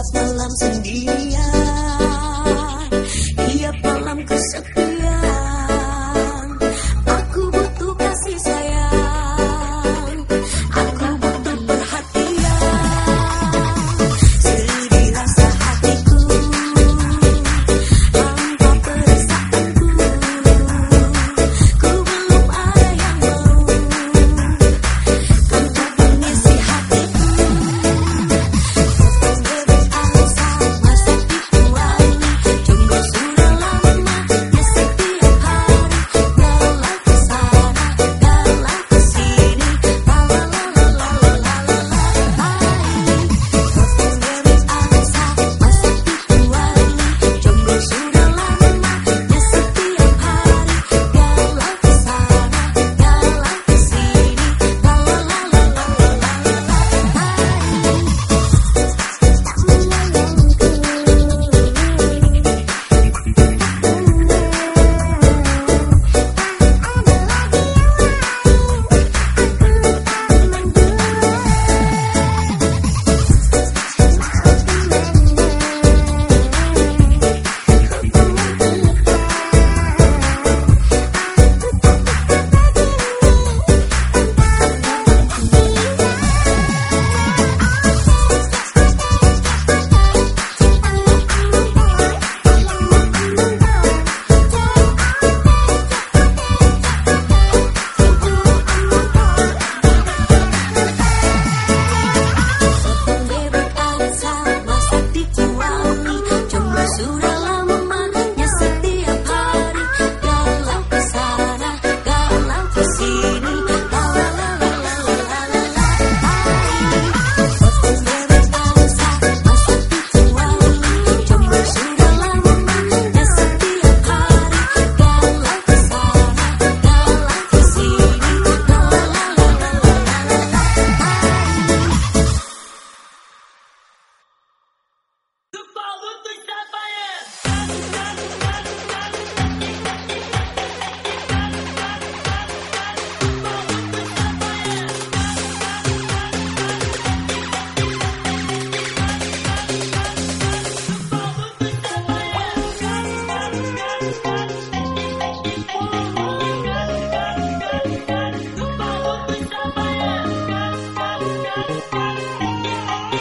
tiap malam sendirian.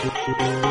Thank you.